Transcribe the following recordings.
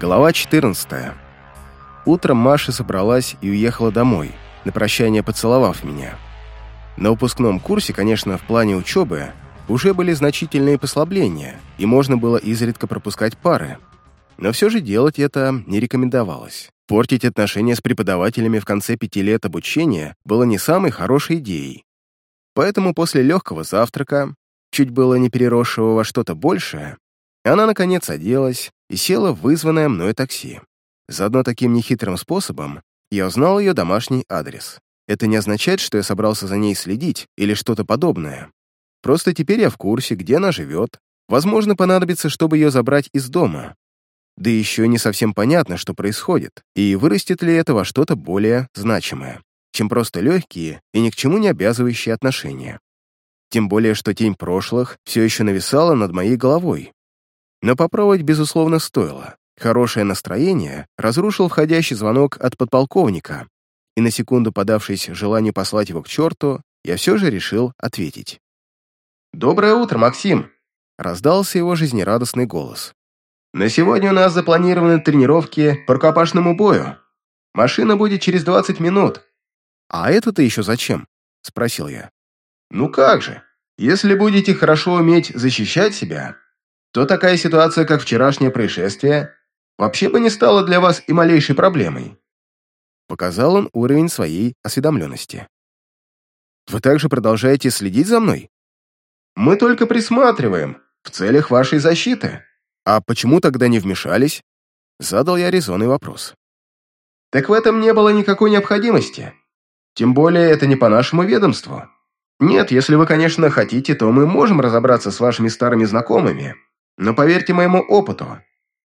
Глава 14. Утром Маша собралась и уехала домой, на прощание поцеловав меня. На выпускном курсе, конечно, в плане учебы уже были значительные послабления, и можно было изредка пропускать пары. Но все же делать это не рекомендовалось. Портить отношения с преподавателями в конце пяти лет обучения было не самой хорошей идеей. Поэтому после легкого завтрака, чуть было не переросшего во что-то большее, она, наконец, оделась и села в вызванное мною такси. Заодно таким нехитрым способом я узнал ее домашний адрес. Это не означает, что я собрался за ней следить или что-то подобное. Просто теперь я в курсе, где она живет. Возможно, понадобится, чтобы ее забрать из дома. Да еще не совсем понятно, что происходит, и вырастет ли это во что-то более значимое, чем просто легкие и ни к чему не обязывающие отношения. Тем более, что тень прошлых все еще нависала над моей головой, но попробовать, безусловно, стоило. Хорошее настроение разрушил входящий звонок от подполковника, и на секунду подавшись желанию послать его к черту, я все же решил ответить. «Доброе утро, Максим!» — раздался его жизнерадостный голос. «На сегодня у нас запланированы тренировки по рукопашному бою. Машина будет через 20 минут». «А это-то еще зачем?» — спросил я. «Ну как же, если будете хорошо уметь защищать себя, то такая ситуация, как вчерашнее происшествие, вообще бы не стала для вас и малейшей проблемой. Показал он уровень своей осведомленности. Вы также продолжаете следить за мной? Мы только присматриваем, в целях вашей защиты. А почему тогда не вмешались? Задал я резонный вопрос. Так в этом не было никакой необходимости. Тем более это не по нашему ведомству. Нет, если вы, конечно, хотите, то мы можем разобраться с вашими старыми знакомыми но поверьте моему опыту,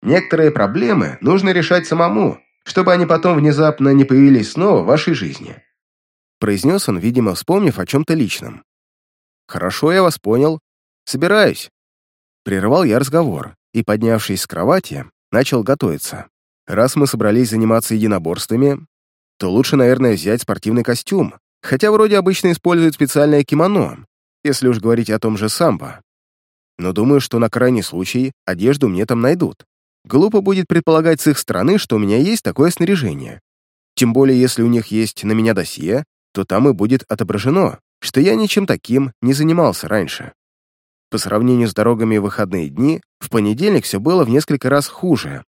некоторые проблемы нужно решать самому, чтобы они потом внезапно не появились снова в вашей жизни. Произнес он, видимо, вспомнив о чем-то личном. «Хорошо, я вас понял. Собираюсь». Прервал я разговор и, поднявшись с кровати, начал готовиться. Раз мы собрались заниматься единоборствами, то лучше, наверное, взять спортивный костюм, хотя вроде обычно используют специальное кимоно, если уж говорить о том же самбо но думаю, что на крайний случай одежду мне там найдут. Глупо будет предполагать с их стороны, что у меня есть такое снаряжение. Тем более, если у них есть на меня досье, то там и будет отображено, что я ничем таким не занимался раньше. По сравнению с дорогами в выходные дни, в понедельник все было в несколько раз хуже.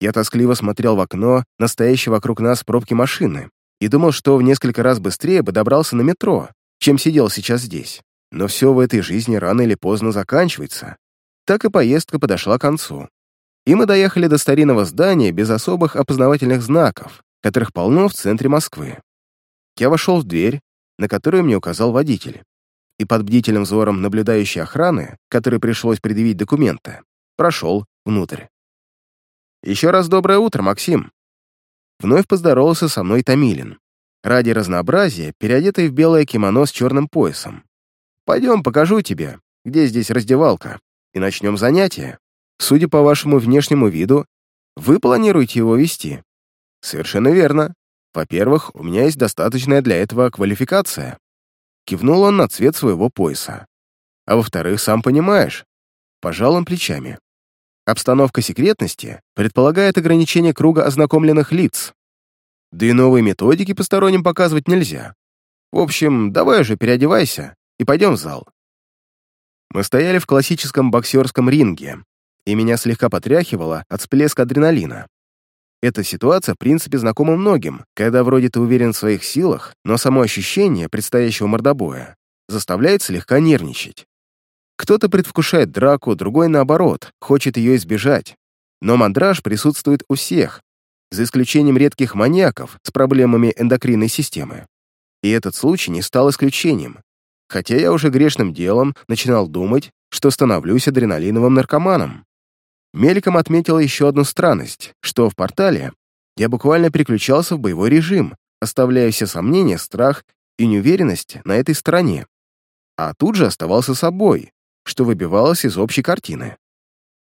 Я тоскливо смотрел в окно настоящей вокруг нас пробки машины и думал, что в несколько раз быстрее бы добрался на метро, чем сидел сейчас здесь. Но все в этой жизни рано или поздно заканчивается. Так и поездка подошла к концу. И мы доехали до старинного здания без особых опознавательных знаков, которых полно в центре Москвы. Я вошел в дверь, на которую мне указал водитель, и под бдительным взором наблюдающей охраны, которой пришлось предъявить документы, прошел внутрь. «Еще раз доброе утро, Максим!» Вновь поздоровался со мной Томилин, ради разнообразия переодетый в белое кимоно с черным поясом. Пойдем, покажу тебе, где здесь раздевалка, и начнем занятие. Судя по вашему внешнему виду, вы планируете его вести. Совершенно верно. Во-первых, у меня есть достаточная для этого квалификация. Кивнул он на цвет своего пояса. А во-вторых, сам понимаешь, пожал он плечами. Обстановка секретности предполагает ограничение круга ознакомленных лиц. Да и новые методики посторонним показывать нельзя. В общем, давай уже переодевайся и пойдем в зал». Мы стояли в классическом боксерском ринге, и меня слегка потряхивало от всплеска адреналина. Эта ситуация, в принципе, знакома многим, когда вроде ты уверен в своих силах, но само ощущение предстоящего мордобоя заставляет слегка нервничать. Кто-то предвкушает драку, другой, наоборот, хочет ее избежать. Но мандраж присутствует у всех, за исключением редких маньяков с проблемами эндокринной системы. И этот случай не стал исключением хотя я уже грешным делом начинал думать, что становлюсь адреналиновым наркоманом. Мельком отметил еще одну странность, что в портале я буквально переключался в боевой режим, оставляя все сомнения, страх и неуверенность на этой стороне. А тут же оставался собой, что выбивалось из общей картины.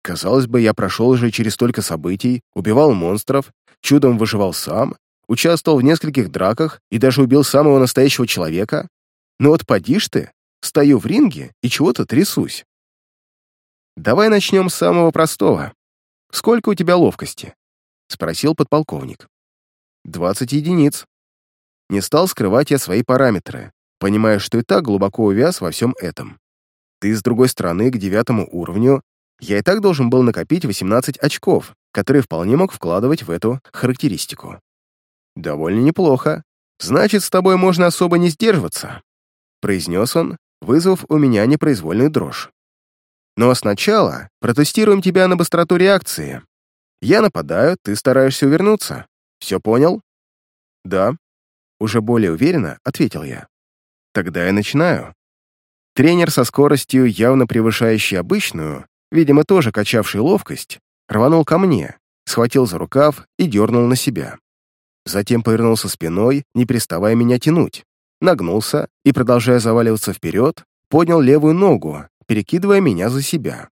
Казалось бы, я прошел уже через столько событий, убивал монстров, чудом выживал сам, участвовал в нескольких драках и даже убил самого настоящего человека, ну вот поди ж ты, стою в ринге и чего-то трясусь. Давай начнем с самого простого. «Сколько у тебя ловкости?» — спросил подполковник. «Двадцать единиц». Не стал скрывать я свои параметры, понимая, что и так глубоко увяз во всем этом. Ты, с другой стороны, к девятому уровню, я и так должен был накопить 18 очков, которые вполне мог вкладывать в эту характеристику. Довольно неплохо. Значит, с тобой можно особо не сдерживаться, произнес он, вызвав у меня непроизвольную дрожь. Но сначала протестируем тебя на быстроту реакции. Я нападаю, ты стараешься увернуться. Все понял? Да. Уже более уверенно ответил я. Тогда я начинаю. Тренер со скоростью, явно превышающей обычную, видимо, тоже качавший ловкость, рванул ко мне, схватил за рукав и дернул на себя. Затем повернулся спиной, не переставая меня тянуть, нагнулся и, продолжая заваливаться вперед, поднял левую ногу, перекидывая меня за себя.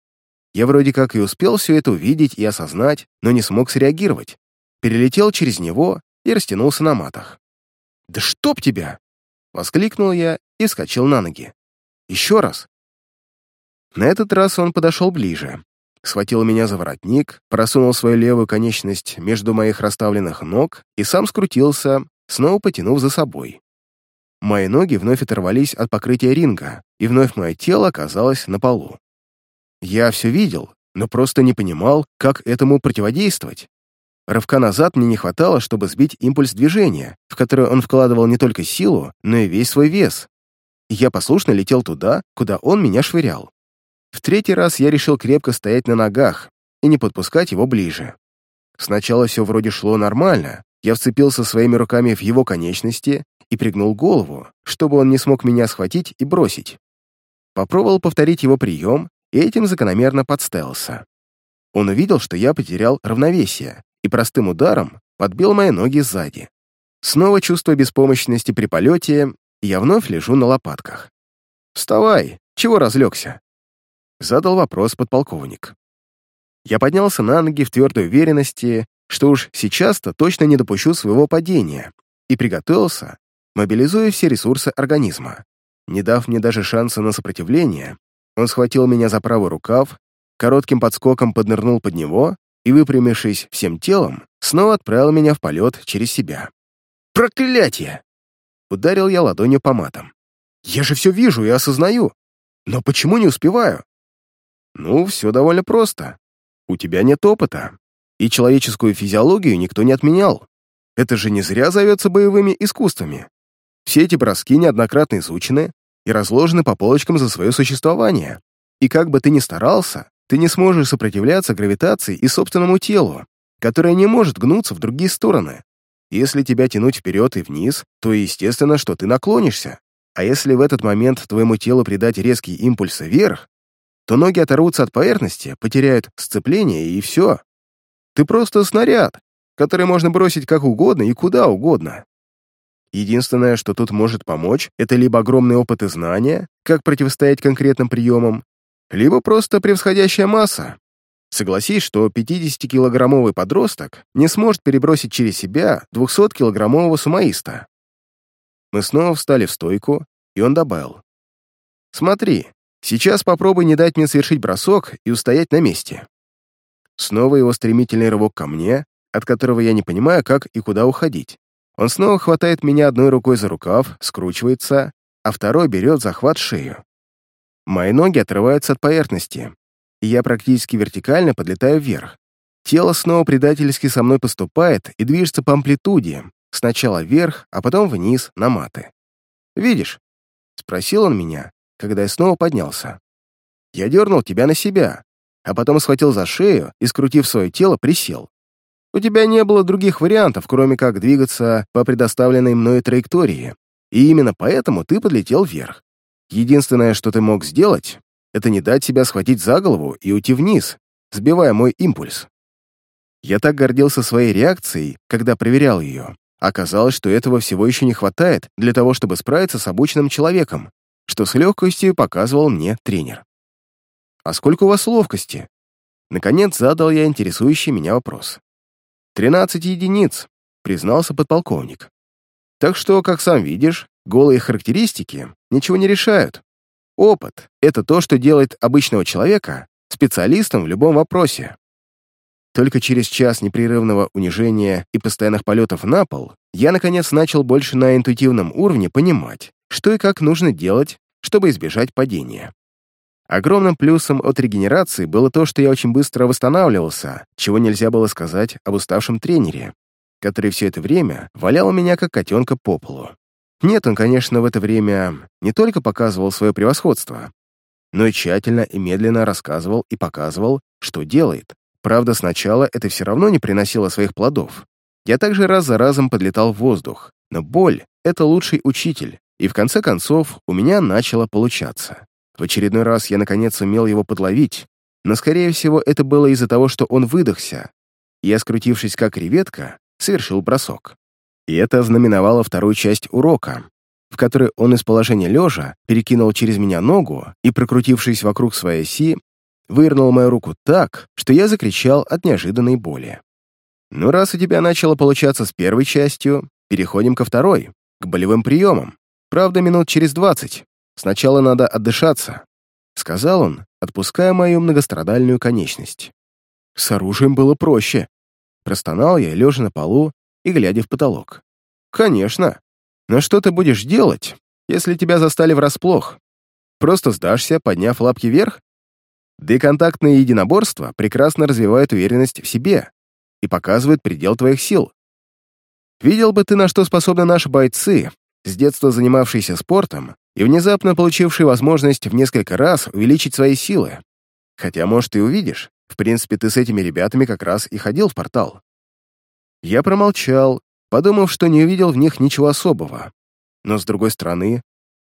Я вроде как и успел все это увидеть и осознать, но не смог среагировать. Перелетел через него и растянулся на матах. «Да чтоб тебя!» — воскликнул я и вскочил на ноги. «Еще раз!» На этот раз он подошел ближе, схватил меня за воротник, просунул свою левую конечность между моих расставленных ног и сам скрутился, снова потянув за собой. Мои ноги вновь оторвались от покрытия ринга, и вновь мое тело оказалось на полу. Я все видел, но просто не понимал, как этому противодействовать. Рывка назад мне не хватало, чтобы сбить импульс движения, в который он вкладывал не только силу, но и весь свой вес. Я послушно летел туда, куда он меня швырял. В третий раз я решил крепко стоять на ногах и не подпускать его ближе. Сначала все вроде шло нормально, я вцепился своими руками в его конечности и пригнул голову, чтобы он не смог меня схватить и бросить. Попробовал повторить его прием, и этим закономерно подставился. Он увидел, что я потерял равновесие, и простым ударом подбил мои ноги сзади. Снова чувство беспомощности при полете, я вновь лежу на лопатках. «Вставай! Чего разлегся?» Задал вопрос подполковник. Я поднялся на ноги в твердой уверенности, что уж сейчас-то точно не допущу своего падения, и приготовился мобилизуя все ресурсы организма. Не дав мне даже шанса на сопротивление, он схватил меня за правый рукав, коротким подскоком поднырнул под него и, выпрямившись всем телом, снова отправил меня в полет через себя. «Проклятие!» Ударил я ладонью по матам. «Я же все вижу и осознаю. Но почему не успеваю?» «Ну, все довольно просто. У тебя нет опыта, и человеческую физиологию никто не отменял. Это же не зря зовется боевыми искусствами. Все эти броски неоднократно изучены и разложены по полочкам за свое существование. И как бы ты ни старался, ты не сможешь сопротивляться гравитации и собственному телу, которое не может гнуться в другие стороны. Если тебя тянуть вперед и вниз, то естественно, что ты наклонишься. А если в этот момент твоему телу придать резкий импульс вверх, то ноги оторвутся от поверхности, потеряют сцепление и все. Ты просто снаряд, который можно бросить как угодно и куда угодно. Единственное, что тут может помочь, это либо огромный опыт и знания, как противостоять конкретным приемам, либо просто превосходящая масса. Согласись, что 50-килограммовый подросток не сможет перебросить через себя 200-килограммового сумаиста. Мы снова встали в стойку, и он добавил. «Смотри, сейчас попробуй не дать мне совершить бросок и устоять на месте». Снова его стремительный рывок ко мне, от которого я не понимаю, как и куда уходить. Он снова хватает меня одной рукой за рукав, скручивается, а второй берет захват шею. Мои ноги отрываются от поверхности, и я практически вертикально подлетаю вверх. Тело снова предательски со мной поступает и движется по амплитуде, сначала вверх, а потом вниз на маты. «Видишь?» — спросил он меня, когда я снова поднялся. «Я дернул тебя на себя, а потом схватил за шею и, скрутив свое тело, присел. У тебя не было других вариантов, кроме как двигаться по предоставленной мною траектории, и именно поэтому ты подлетел вверх. Единственное, что ты мог сделать, это не дать себя схватить за голову и уйти вниз, сбивая мой импульс. Я так гордился своей реакцией, когда проверял ее. Оказалось, что этого всего еще не хватает для того, чтобы справиться с обученным человеком, что с легкостью показывал мне тренер. «А сколько у вас ловкости?» Наконец задал я интересующий меня вопрос. «Тринадцать единиц», — признался подполковник. «Так что, как сам видишь, голые характеристики ничего не решают. Опыт — это то, что делает обычного человека специалистом в любом вопросе. Только через час непрерывного унижения и постоянных полетов на пол я, наконец, начал больше на интуитивном уровне понимать, что и как нужно делать, чтобы избежать падения. Огромным плюсом от регенерации было то, что я очень быстро восстанавливался, чего нельзя было сказать об уставшем тренере, который все это время валял меня как котенка по полу. Нет, он, конечно, в это время не только показывал свое превосходство, но и тщательно и медленно рассказывал и показывал, что делает. Правда, сначала это все равно не приносило своих плодов. Я также раз за разом подлетал в воздух, но боль — это лучший учитель, и в конце концов у меня начало получаться. В очередной раз я наконец сумел его подловить, но, скорее всего, это было из-за того, что он выдохся. Я, скрутившись как креветка, совершил бросок. И это знаменовало вторую часть урока, в которой он из положения лежа перекинул через меня ногу и, прокрутившись вокруг своей оси, вывернул мою руку так, что я закричал от неожиданной боли. «Ну, раз у тебя начало получаться с первой частью, переходим ко второй, к болевым приемам. Правда, минут через двадцать. Сначала надо отдышаться», — сказал он, отпуская мою многострадальную конечность. С оружием было проще. Простонал я, лежа на полу и глядя в потолок. «Конечно. Но что ты будешь делать, если тебя застали врасплох? Просто сдашься, подняв лапки вверх? Да и контактные единоборства прекрасно развивают уверенность в себе и показывают предел твоих сил. Видел бы ты, на что способны наши бойцы, с детства занимавшиеся спортом и внезапно получившие возможность в несколько раз увеличить свои силы. Хотя, может, и увидишь. В принципе, ты с этими ребятами как раз и ходил в портал. Я промолчал, подумав, что не увидел в них ничего особого. Но, с другой стороны,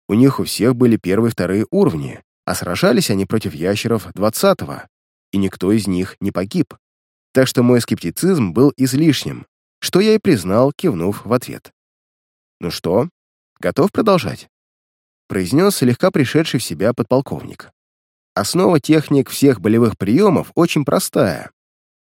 у них у всех были первые и вторые уровни, а сражались они против ящеров 20-го, и никто из них не погиб. Так что мой скептицизм был излишним, что я и признал, кивнув в ответ. «Ну что, готов продолжать?» Произнес слегка пришедший в себя подполковник. Основа техник всех болевых приемов очень простая.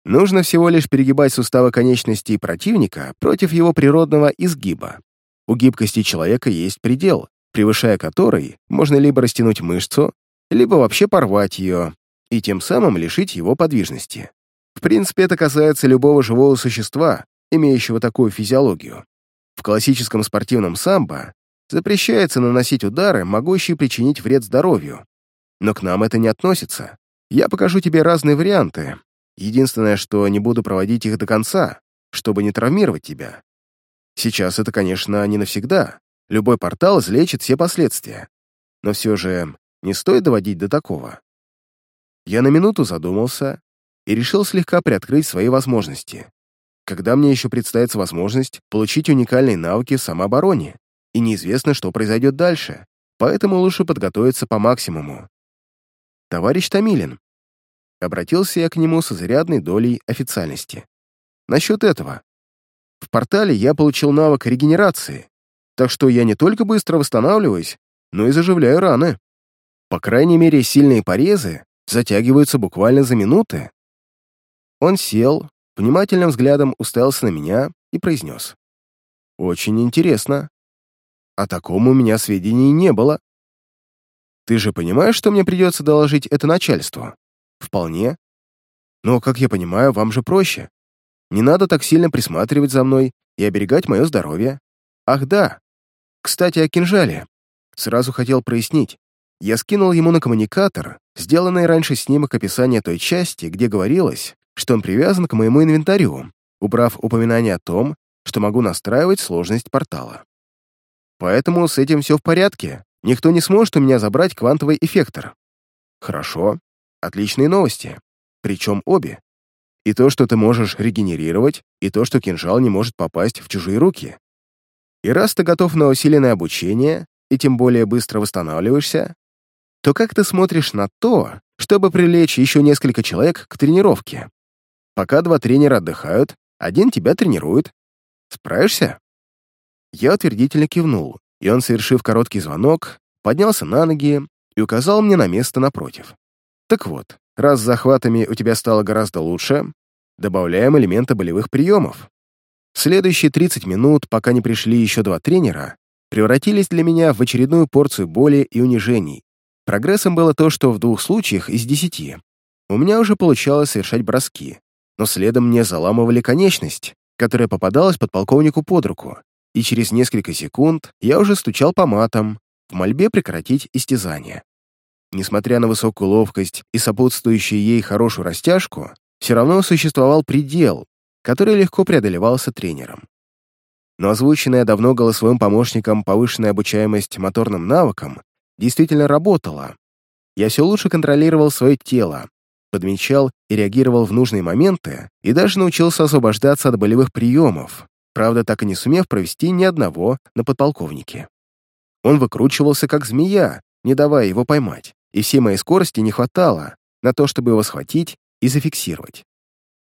Нужно всего лишь перегибать суставы конечностей противника против его природного изгиба. У гибкости человека есть предел, превышая который можно либо растянуть мышцу, либо вообще порвать ее, и тем самым лишить его подвижности. В принципе, это касается любого живого существа, имеющего такую физиологию. В классическом спортивном самбо запрещается наносить удары, могущие причинить вред здоровью. Но к нам это не относится. Я покажу тебе разные варианты. Единственное, что не буду проводить их до конца, чтобы не травмировать тебя. Сейчас это, конечно, не навсегда. Любой портал излечит все последствия. Но все же не стоит доводить до такого. Я на минуту задумался и решил слегка приоткрыть свои возможности. Когда мне еще представится возможность получить уникальные навыки в самообороне, и неизвестно, что произойдет дальше, поэтому лучше подготовиться по максимуму. «Товарищ Томилин», — обратился я к нему с изрядной долей официальности. «Насчет этого. В портале я получил навык регенерации, так что я не только быстро восстанавливаюсь, но и заживляю раны. По крайней мере, сильные порезы затягиваются буквально за минуты. Он сел, внимательным взглядом уставился на меня и произнес. «Очень интересно. О таком у меня сведений не было. Ты же понимаешь, что мне придется доложить это начальству? Вполне. Но, как я понимаю, вам же проще. Не надо так сильно присматривать за мной и оберегать мое здоровье. Ах да. Кстати, о кинжале. Сразу хотел прояснить. Я скинул ему на коммуникатор, сделанный раньше снимок описания той части, где говорилось, что он привязан к моему инвентарю, убрав упоминание о том, что могу настраивать сложность портала. Поэтому с этим все в порядке. Никто не сможет у меня забрать квантовый эффектор. Хорошо. Отличные новости. Причем обе. И то, что ты можешь регенерировать, и то, что кинжал не может попасть в чужие руки. И раз ты готов на усиленное обучение, и тем более быстро восстанавливаешься, то как ты смотришь на то, чтобы привлечь еще несколько человек к тренировке? Пока два тренера отдыхают, один тебя тренирует. Справишься?» Я утвердительно кивнул, и он, совершив короткий звонок, поднялся на ноги и указал мне на место напротив. «Так вот, раз с захватами у тебя стало гораздо лучше, добавляем элементы болевых приемов. Следующие 30 минут, пока не пришли еще два тренера, превратились для меня в очередную порцию боли и унижений. Прогрессом было то, что в двух случаях из десяти у меня уже получалось совершать броски, но следом мне заламывали конечность, которая попадалась подполковнику под руку, и через несколько секунд я уже стучал по матам, в мольбе прекратить истязание. Несмотря на высокую ловкость и сопутствующую ей хорошую растяжку, все равно существовал предел, который легко преодолевался тренером. Но озвученная давно голосовым помощником повышенная обучаемость моторным навыкам действительно работала. Я все лучше контролировал свое тело, подмечал и реагировал в нужные моменты и даже научился освобождаться от болевых приемов, правда, так и не сумев провести ни одного на подполковнике. Он выкручивался как змея, не давая его поймать, и всей моей скорости не хватало на то, чтобы его схватить и зафиксировать.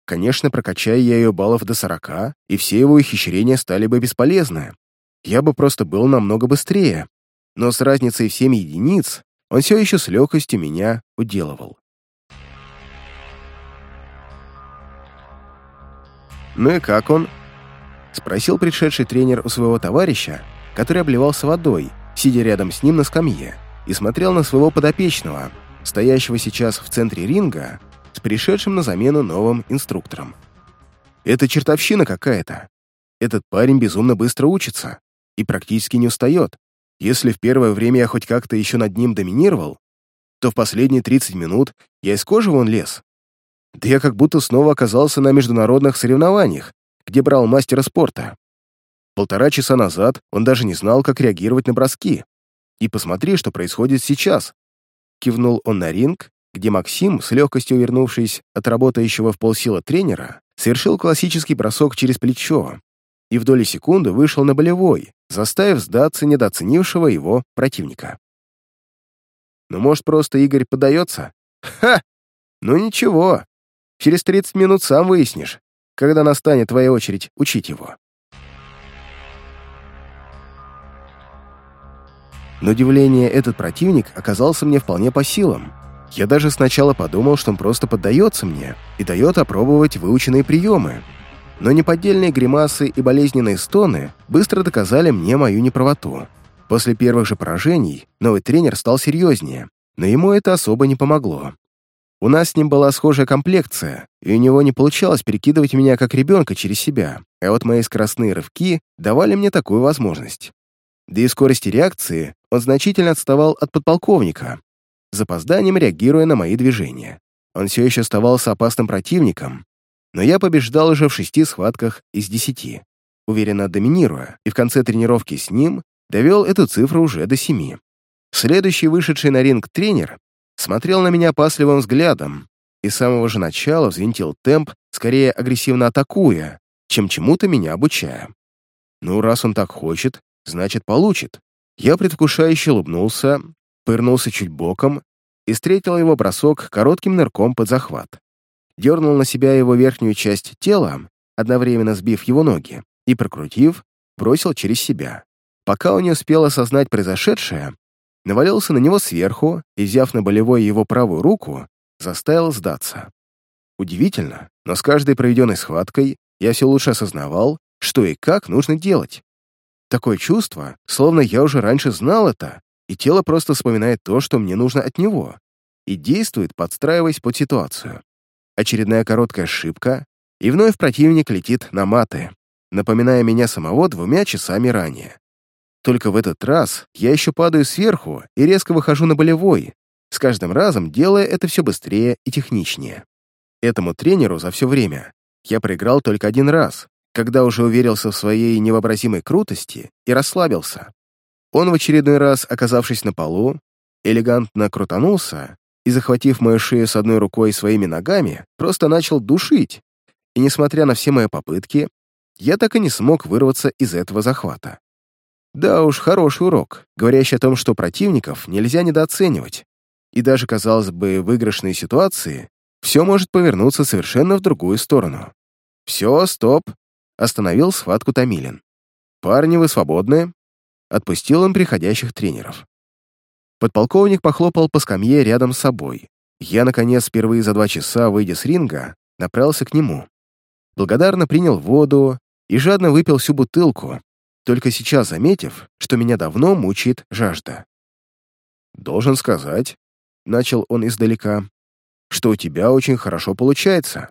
Конечно, прокачая я ее баллов до 40, и все его ухищрения стали бы бесполезны. Я бы просто был намного быстрее, но с разницей в 7 единиц он все еще с легкостью меня уделывал. «Ну и как он?» — спросил пришедший тренер у своего товарища, который обливался водой, сидя рядом с ним на скамье, и смотрел на своего подопечного, стоящего сейчас в центре ринга, с пришедшим на замену новым инструктором. «Это чертовщина какая-то. Этот парень безумно быстро учится и практически не устает. Если в первое время я хоть как-то еще над ним доминировал, то в последние 30 минут я из кожи вон лез, да я как будто снова оказался на международных соревнованиях, где брал мастера спорта. Полтора часа назад он даже не знал, как реагировать на броски. И посмотри, что происходит сейчас. Кивнул он на ринг, где Максим, с легкостью увернувшись от работающего в полсила тренера, совершил классический бросок через плечо и в доли секунды вышел на болевой, заставив сдаться недооценившего его противника. Ну, может, просто Игорь подается? Ха! Ну ничего, Через 30 минут сам выяснишь, когда настанет твоя очередь учить его. На удивление, этот противник оказался мне вполне по силам. Я даже сначала подумал, что он просто поддается мне и дает опробовать выученные приемы. Но неподдельные гримасы и болезненные стоны быстро доказали мне мою неправоту. После первых же поражений новый тренер стал серьезнее, но ему это особо не помогло. У нас с ним была схожая комплекция, и у него не получалось перекидывать меня как ребенка через себя, а вот мои скоростные рывки давали мне такую возможность. Да и скорости реакции он значительно отставал от подполковника, запозданием реагируя на мои движения. Он все еще оставался опасным противником, но я побеждал уже в шести схватках из десяти, уверенно доминируя, и в конце тренировки с ним довел эту цифру уже до семи. Следующий вышедший на ринг тренер смотрел на меня пасливым взглядом и с самого же начала взвинтил темп, скорее агрессивно атакуя, чем чему-то меня обучая. Ну, раз он так хочет, значит, получит. Я предвкушающе улыбнулся, пырнулся чуть боком и встретил его бросок коротким нырком под захват. Дернул на себя его верхнюю часть тела, одновременно сбив его ноги, и, прокрутив, бросил через себя. Пока он не успел осознать произошедшее, навалился на него сверху и, взяв на болевой его правую руку, заставил сдаться. Удивительно, но с каждой проведенной схваткой я все лучше осознавал, что и как нужно делать. Такое чувство, словно я уже раньше знал это, и тело просто вспоминает то, что мне нужно от него, и действует, подстраиваясь под ситуацию. Очередная короткая ошибка, и вновь противник летит на маты, напоминая меня самого двумя часами ранее. Только в этот раз я еще падаю сверху и резко выхожу на болевой, с каждым разом делая это все быстрее и техничнее. Этому тренеру за все время я проиграл только один раз, когда уже уверился в своей невообразимой крутости и расслабился. Он в очередной раз, оказавшись на полу, элегантно крутанулся и, захватив мою шею с одной рукой своими ногами, просто начал душить. И несмотря на все мои попытки, я так и не смог вырваться из этого захвата. Да уж, хороший урок, говорящий о том, что противников нельзя недооценивать. И даже, казалось бы, в выигрышной ситуации все может повернуться совершенно в другую сторону. «Все, стоп!» — остановил схватку Томилин. «Парни, вы свободны?» Отпустил он приходящих тренеров. Подполковник похлопал по скамье рядом с собой. Я, наконец, впервые за два часа, выйдя с ринга, направился к нему. Благодарно принял воду и жадно выпил всю бутылку, только сейчас заметив, что меня давно мучает жажда. «Должен сказать», — начал он издалека, «что у тебя очень хорошо получается».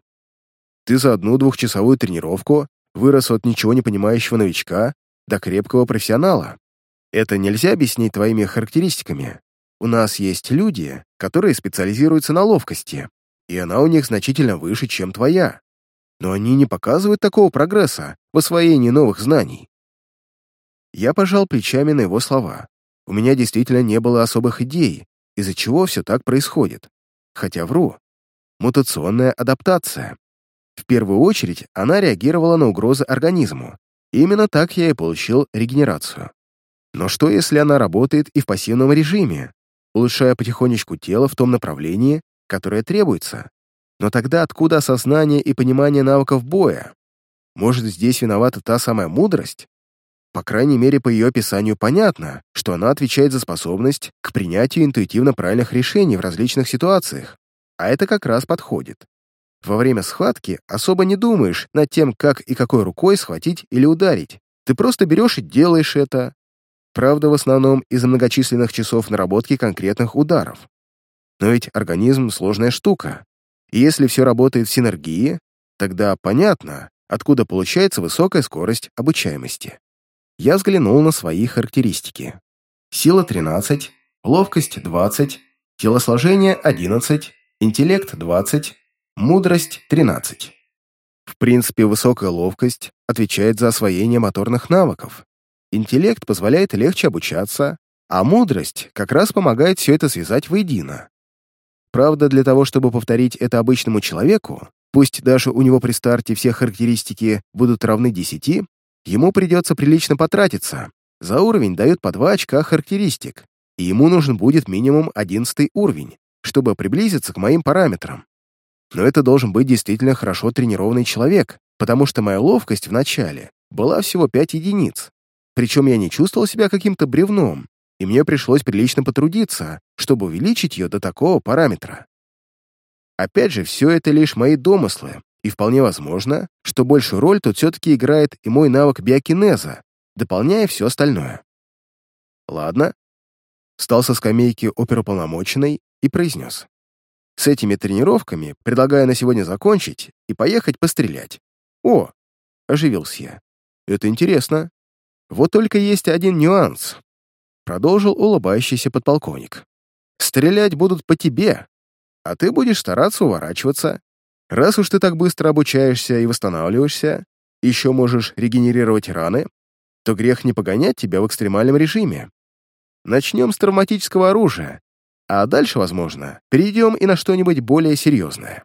Ты за одну двухчасовую тренировку вырос от ничего не понимающего новичка до крепкого профессионала. Это нельзя объяснить твоими характеристиками. У нас есть люди, которые специализируются на ловкости, и она у них значительно выше, чем твоя. Но они не показывают такого прогресса в освоении новых знаний. Я пожал плечами на его слова. У меня действительно не было особых идей, из-за чего все так происходит. Хотя вру. Мутационная адаптация. В первую очередь она реагировала на угрозы организму. Именно так я и получил регенерацию. Но что, если она работает и в пассивном режиме, улучшая потихонечку тело в том направлении, которое требуется? Но тогда откуда осознание и понимание навыков боя? Может, здесь виновата та самая мудрость? По крайней мере, по ее описанию понятно, что она отвечает за способность к принятию интуитивно правильных решений в различных ситуациях, а это как раз подходит. Во время схватки особо не думаешь над тем, как и какой рукой схватить или ударить. Ты просто берешь и делаешь это. Правда, в основном из-за многочисленных часов наработки конкретных ударов. Но ведь организм — сложная штука. И если все работает в синергии, тогда понятно, откуда получается высокая скорость обучаемости я взглянул на свои характеристики. Сила 13, ловкость 20, телосложение 11, интеллект 20, мудрость 13. В принципе, высокая ловкость отвечает за освоение моторных навыков. Интеллект позволяет легче обучаться, а мудрость как раз помогает все это связать воедино. Правда, для того, чтобы повторить это обычному человеку, пусть даже у него при старте все характеристики будут равны 10, ему придется прилично потратиться. За уровень дают по 2 очка характеристик, и ему нужен будет минимум 11 уровень, чтобы приблизиться к моим параметрам. Но это должен быть действительно хорошо тренированный человек, потому что моя ловкость в начале была всего 5 единиц. Причем я не чувствовал себя каким-то бревном, и мне пришлось прилично потрудиться, чтобы увеличить ее до такого параметра. Опять же, все это лишь мои домыслы, и вполне возможно, что большую роль тут все-таки играет и мой навык биокинеза, дополняя все остальное. Ладно. Встал со скамейки оперуполномоченной и произнес. С этими тренировками предлагаю на сегодня закончить и поехать пострелять. О, оживился я. Это интересно. Вот только есть один нюанс. Продолжил улыбающийся подполковник. Стрелять будут по тебе, а ты будешь стараться уворачиваться Раз уж ты так быстро обучаешься и восстанавливаешься, еще можешь регенерировать раны, то грех не погонять тебя в экстремальном режиме. Начнем с травматического оружия, а дальше, возможно, перейдем и на что-нибудь более серьезное.